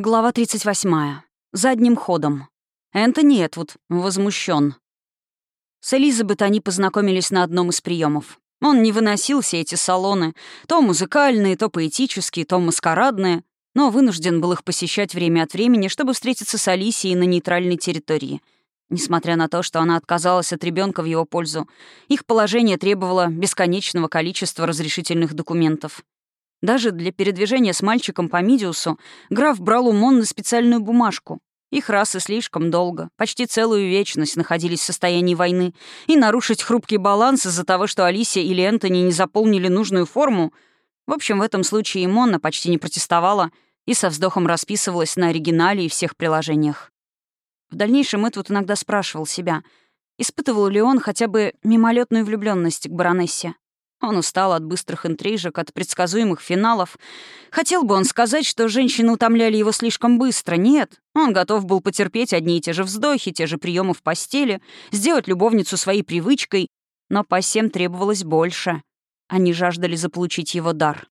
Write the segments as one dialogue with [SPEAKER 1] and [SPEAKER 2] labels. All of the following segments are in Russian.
[SPEAKER 1] Глава 38. Задним ходом. Энтони Этвуд возмущен. С Элизабет они познакомились на одном из приемов. Он не выносил все эти салоны, то музыкальные, то поэтические, то маскарадные, но вынужден был их посещать время от времени, чтобы встретиться с Алисией на нейтральной территории. Несмотря на то, что она отказалась от ребенка в его пользу, их положение требовало бесконечного количества разрешительных документов. Даже для передвижения с мальчиком по Мидиусу граф брал у Монны специальную бумажку. Их расы слишком долго, почти целую вечность находились в состоянии войны, и нарушить хрупкий баланс из-за того, что Алисия или Энтони не заполнили нужную форму. В общем, в этом случае и Монна почти не протестовала и со вздохом расписывалась на оригинале и всех приложениях. В дальнейшем Этвуд иногда спрашивал себя, испытывал ли он хотя бы мимолетную влюбленность к баронессе. Он устал от быстрых интрижек, от предсказуемых финалов. Хотел бы он сказать, что женщины утомляли его слишком быстро. Нет, он готов был потерпеть одни и те же вздохи, те же приемы в постели, сделать любовницу своей привычкой, но по всем требовалось больше. Они жаждали заполучить его дар.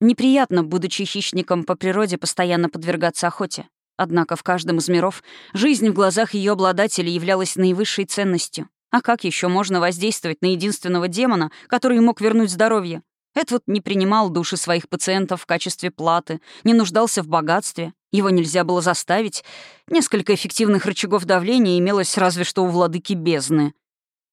[SPEAKER 1] Неприятно, будучи хищником по природе, постоянно подвергаться охоте. Однако в каждом из миров жизнь в глазах ее обладателя являлась наивысшей ценностью. А как еще можно воздействовать на единственного демона, который мог вернуть здоровье? Эдвуд не принимал души своих пациентов в качестве платы, не нуждался в богатстве, его нельзя было заставить. Несколько эффективных рычагов давления имелось разве что у владыки бездны.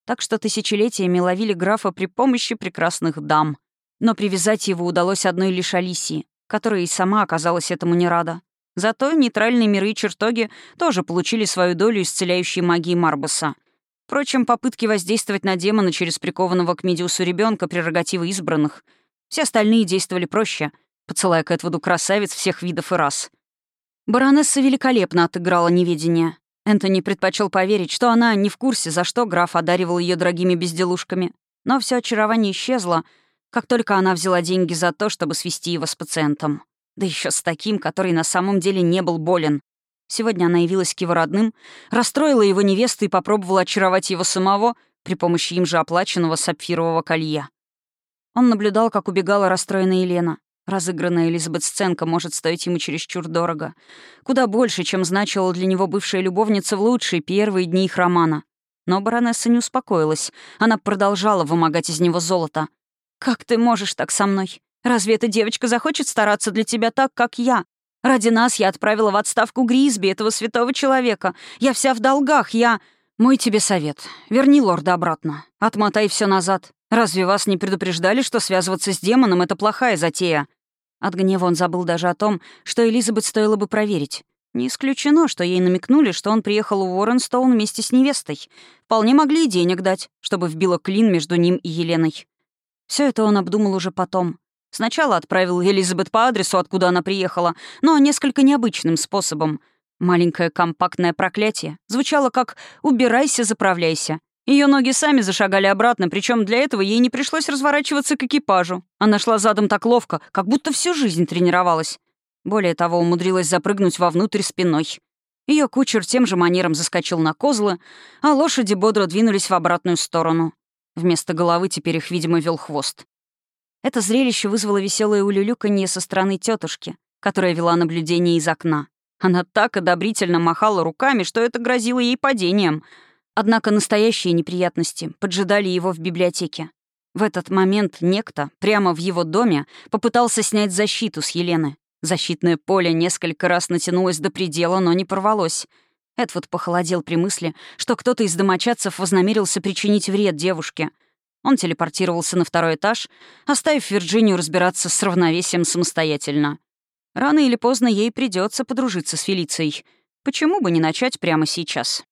[SPEAKER 1] Так что тысячелетиями ловили графа при помощи прекрасных дам. Но привязать его удалось одной лишь Алисии, которая и сама оказалась этому не рада. Зато нейтральные миры и чертоги тоже получили свою долю исцеляющей магии Марбаса. Впрочем, попытки воздействовать на демона через прикованного к Медиусу ребенка прерогативы избранных. Все остальные действовали проще, поцелая к Эдвуду красавиц всех видов и рас. Баронесса великолепно отыграла неведение. Энтони предпочел поверить, что она не в курсе, за что граф одаривал ее дорогими безделушками. Но все очарование исчезло, как только она взяла деньги за то, чтобы свести его с пациентом. Да еще с таким, который на самом деле не был болен. Сегодня она явилась к его родным, расстроила его невесту и попробовала очаровать его самого при помощи им же оплаченного сапфирового колья. Он наблюдал, как убегала расстроенная Елена. Разыгранная Элизабет сценка может стоить ему чересчур дорого. Куда больше, чем значила для него бывшая любовница в лучшие первые дни их романа. Но баронесса не успокоилась. Она продолжала вымогать из него золото. «Как ты можешь так со мной? Разве эта девочка захочет стараться для тебя так, как я? Ради нас я отправила в отставку Гризби, этого святого человека. Я вся в долгах, я... Мой тебе совет. Верни лорда обратно. Отмотай все назад. Разве вас не предупреждали, что связываться с демоном — это плохая затея?» От гнева он забыл даже о том, что Элизабет стоило бы проверить. Не исключено, что ей намекнули, что он приехал в Уорренстоун вместе с невестой. Вполне могли и денег дать, чтобы вбило клин между ним и Еленой. Все это он обдумал уже потом, Сначала отправил Элизабет по адресу, откуда она приехала, но несколько необычным способом. Маленькое компактное проклятие звучало как «убирайся, заправляйся». Ее ноги сами зашагали обратно, причем для этого ей не пришлось разворачиваться к экипажу. Она шла задом так ловко, как будто всю жизнь тренировалась. Более того, умудрилась запрыгнуть вовнутрь спиной. Ее кучер тем же манером заскочил на козлы, а лошади бодро двинулись в обратную сторону. Вместо головы теперь их, видимо, вел хвост. Это зрелище вызвало веселое улюлюканье со стороны тетушки, которая вела наблюдение из окна. Она так одобрительно махала руками, что это грозило ей падением. Однако настоящие неприятности поджидали его в библиотеке. В этот момент некто прямо в его доме попытался снять защиту с Елены. Защитное поле несколько раз натянулось до предела, но не порвалось. Эдвуд похолодел при мысли, что кто-то из домочадцев вознамерился причинить вред девушке — он телепортировался на второй этаж, оставив Вирджинию разбираться с равновесием самостоятельно. Рано или поздно ей придется подружиться с Фелицией. Почему бы не начать прямо сейчас?